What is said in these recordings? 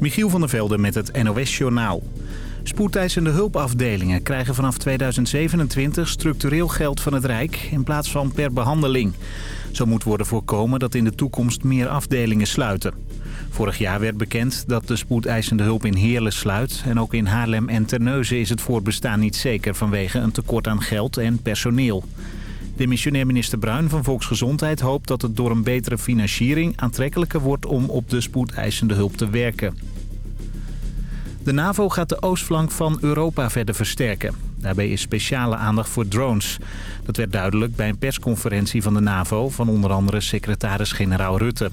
Michiel van der Velde met het NOS-journaal. Spoedeisende hulpafdelingen krijgen vanaf 2027 structureel geld van het Rijk in plaats van per behandeling. Zo moet worden voorkomen dat in de toekomst meer afdelingen sluiten. Vorig jaar werd bekend dat de spoedeisende hulp in Heerlen sluit... en ook in Haarlem en Terneuzen is het voortbestaan niet zeker vanwege een tekort aan geld en personeel. De missionair minister Bruin van Volksgezondheid hoopt dat het door een betere financiering aantrekkelijker wordt om op de spoedeisende hulp te werken. De NAVO gaat de oostflank van Europa verder versterken. Daarbij is speciale aandacht voor drones. Dat werd duidelijk bij een persconferentie van de NAVO van onder andere secretaris-generaal Rutte.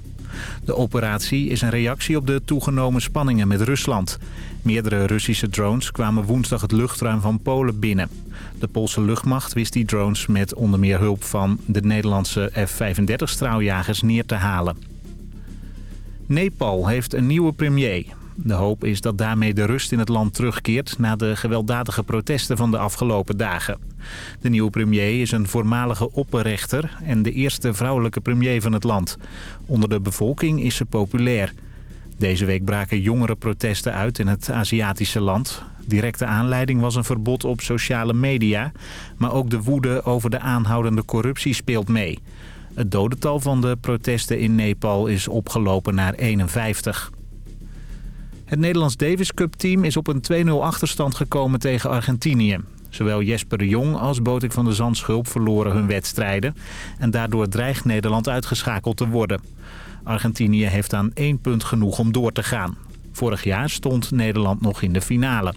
De operatie is een reactie op de toegenomen spanningen met Rusland. Meerdere Russische drones kwamen woensdag het luchtruim van Polen binnen. De Poolse luchtmacht wist die drones met onder meer hulp van de Nederlandse F-35 straaljagers neer te halen. Nepal heeft een nieuwe premier. De hoop is dat daarmee de rust in het land terugkeert... na de gewelddadige protesten van de afgelopen dagen. De nieuwe premier is een voormalige opperrechter... en de eerste vrouwelijke premier van het land. Onder de bevolking is ze populair. Deze week braken jongere protesten uit in het Aziatische land. Directe aanleiding was een verbod op sociale media... maar ook de woede over de aanhoudende corruptie speelt mee... Het dodental van de protesten in Nepal is opgelopen naar 51. Het Nederlands Davis Cup team is op een 2-0 achterstand gekomen tegen Argentinië. Zowel Jesper de Jong als Botik van de Zandschulp verloren hun wedstrijden. En daardoor dreigt Nederland uitgeschakeld te worden. Argentinië heeft aan één punt genoeg om door te gaan. Vorig jaar stond Nederland nog in de finale.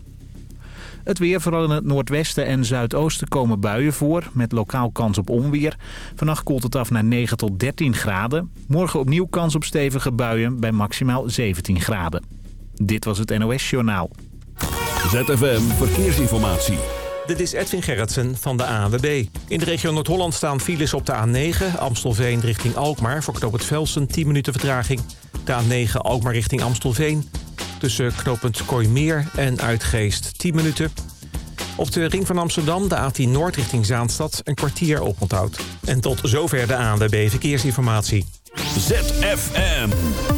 Het weer, vooral in het noordwesten en zuidoosten komen buien voor... met lokaal kans op onweer. Vannacht koelt het af naar 9 tot 13 graden. Morgen opnieuw kans op stevige buien bij maximaal 17 graden. Dit was het NOS Journaal. ZFM Verkeersinformatie. Dit is Edwin Gerritsen van de ANWB. In de regio Noord-Holland staan files op de A9, Amstelveen richting Alkmaar... voor knooppunt Velsen, 10 minuten vertraging. De A9 Alkmaar richting Amstelveen. Tussen knooppunt Kooimeer en Uitgeest, 10 minuten. Op de ring van Amsterdam, de A10 Noord richting Zaanstad, een kwartier oponthoud. En tot zover de ANWB Verkeersinformatie. ZFM.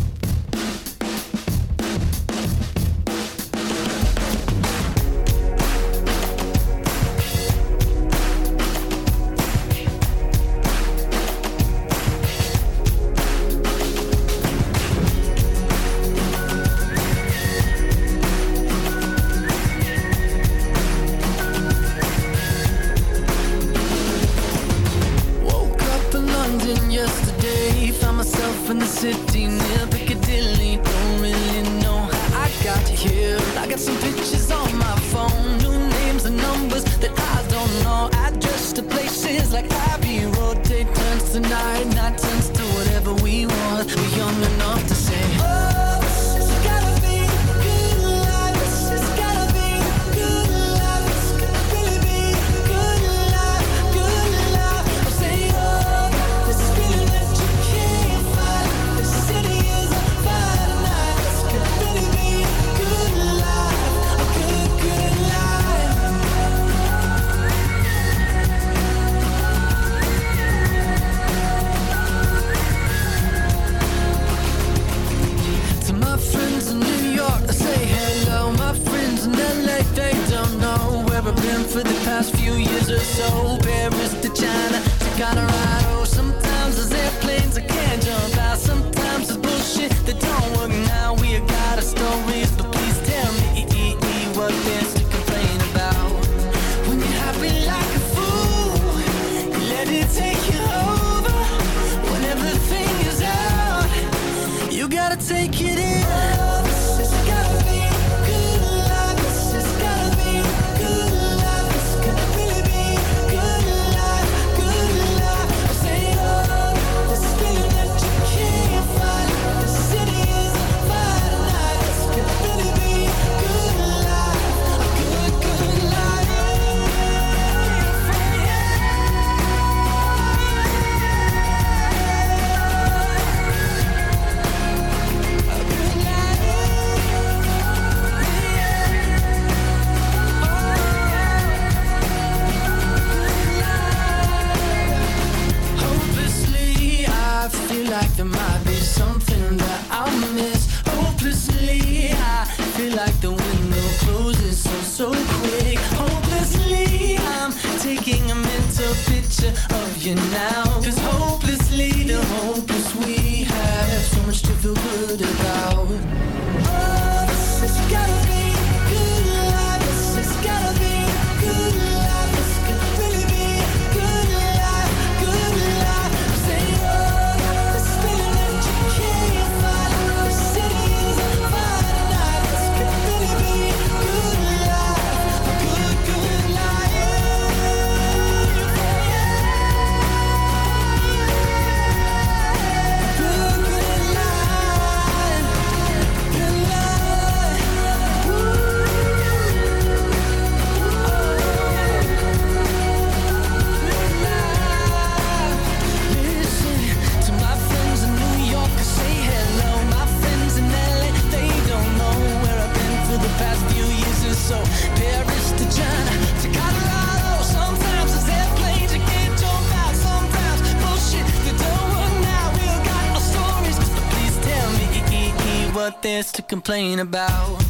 Complain about.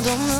I don't know,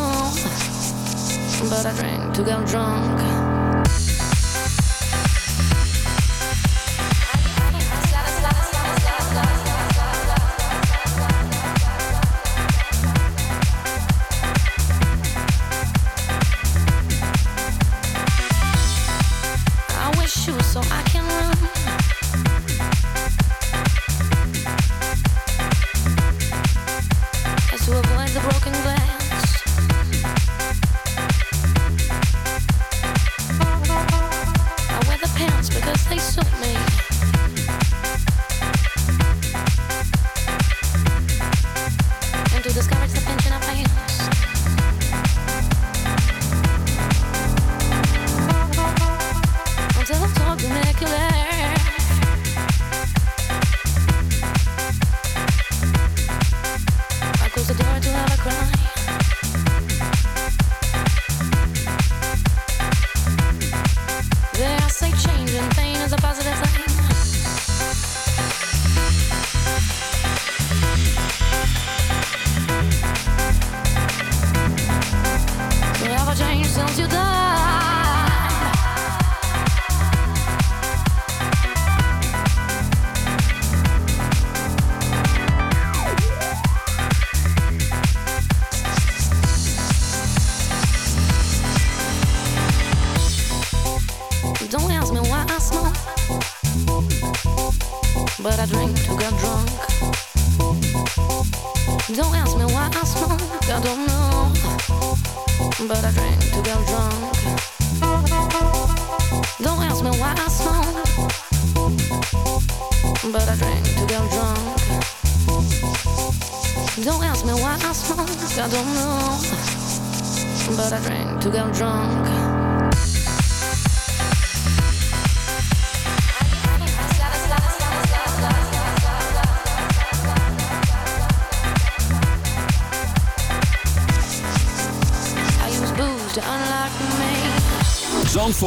aos anjos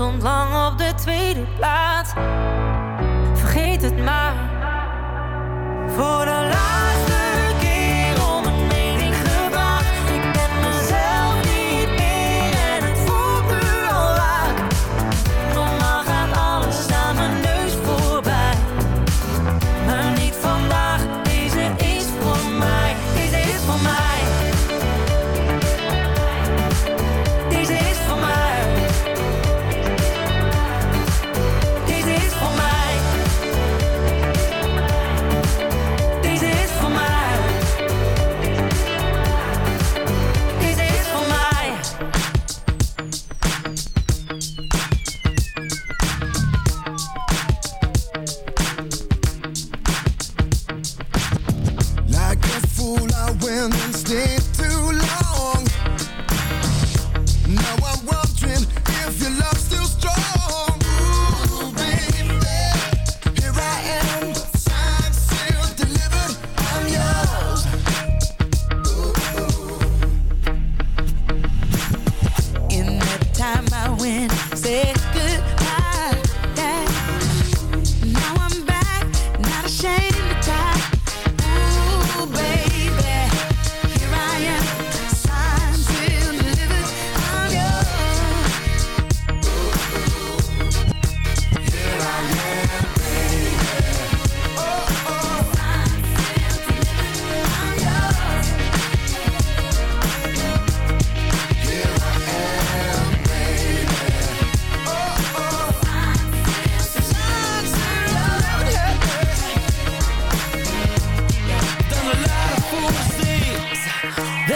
stond lang op de tweede plaats. Vergeet het maar voor de laatste.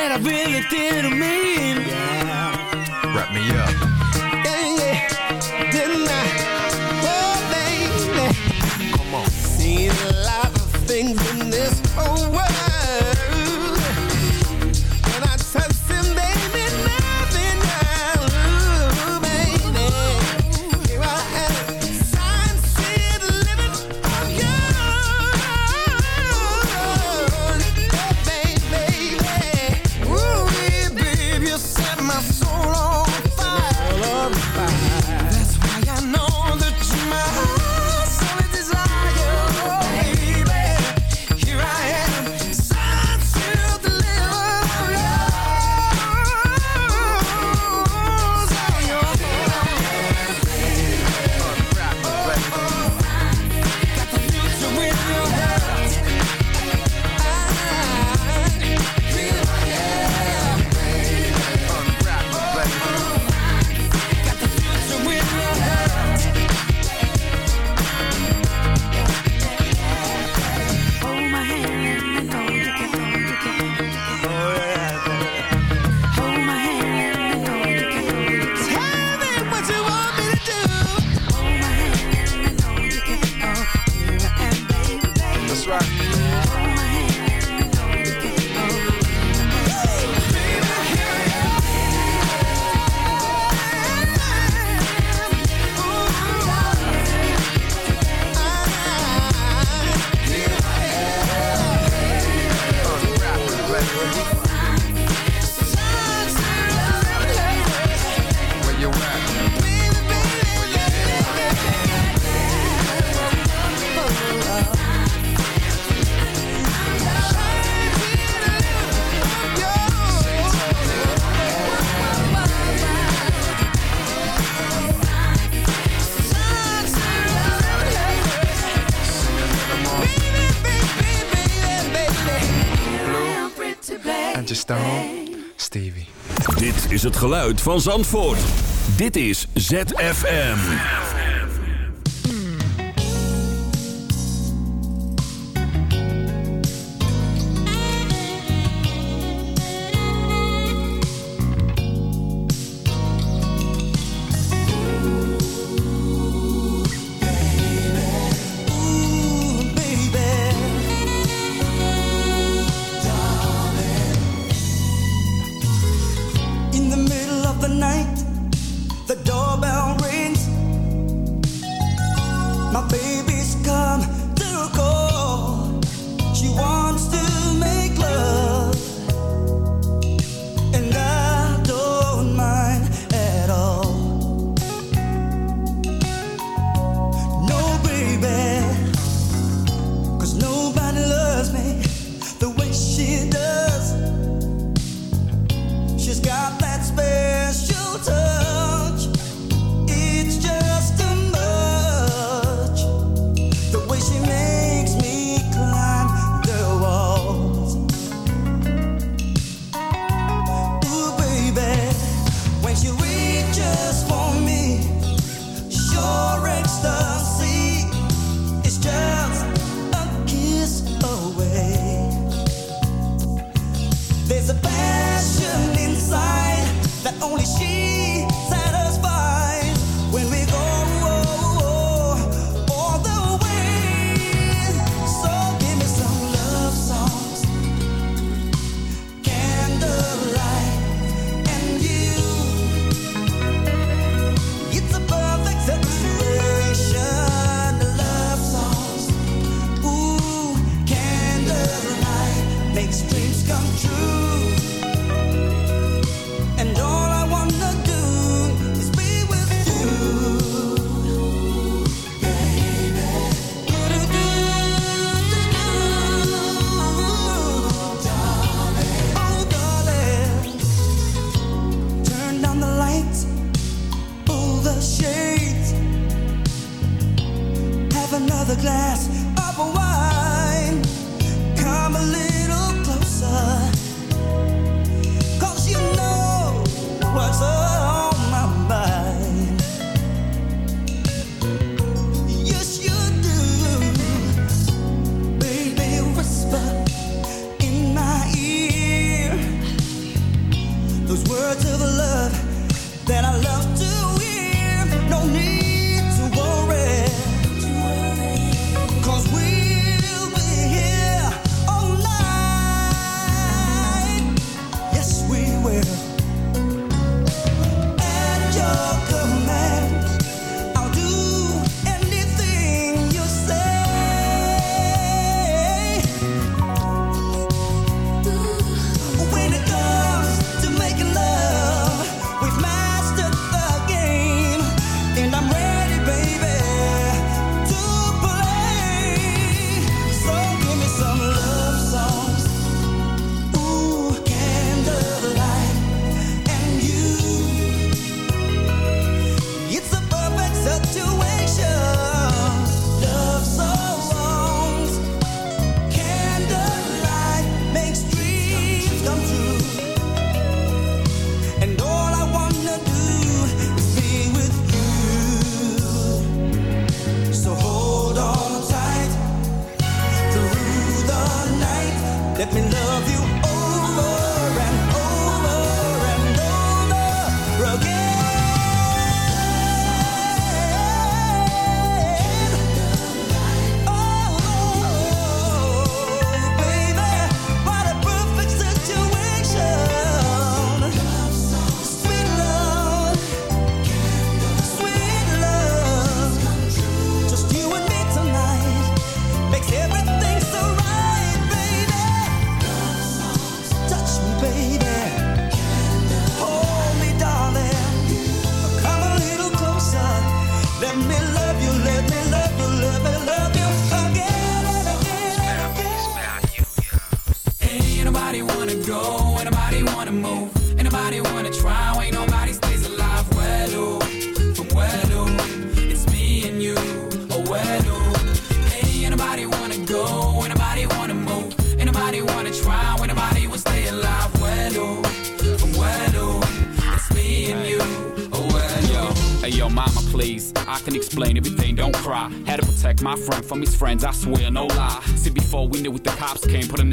that I really didn't mean. Yeah. Wrap me up. Stevie. Dit is het geluid van Zandvoort. Dit is ZFM.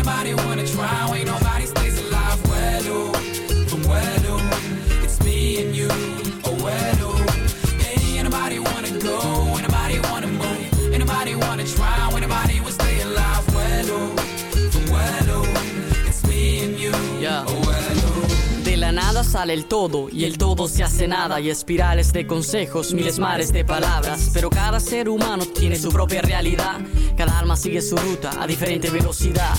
nobody wanna try, ain't nobody stays alive. Well, oh, from oh, it's me and you. Oh, well, oh, ain't nobody wanna go, ain't nobody wanna move, ain't nobody wanna try, ain't nobody will stay alive. Oh, from oh, it's me and you. Yeah. Oh, oh. De la nada sale el todo y el todo se hace nada y espirales de consejos, miles mares de palabras. Pero cada ser humano tiene su propia realidad, cada alma sigue su ruta a diferente velocidad.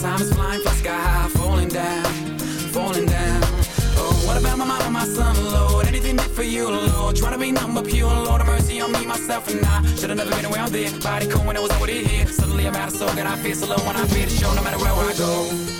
Time is flying, fly sky high, falling down, falling down. Oh, what about my mom and my son, Lord? Anything did for you, Lord? Trying to be nothing but pure, Lord, have mercy on me, myself, and I. Should've never been around there. Body cool when I was over here. Suddenly I'm out of soul, and I feel so low when I feel the show, no matter where I go.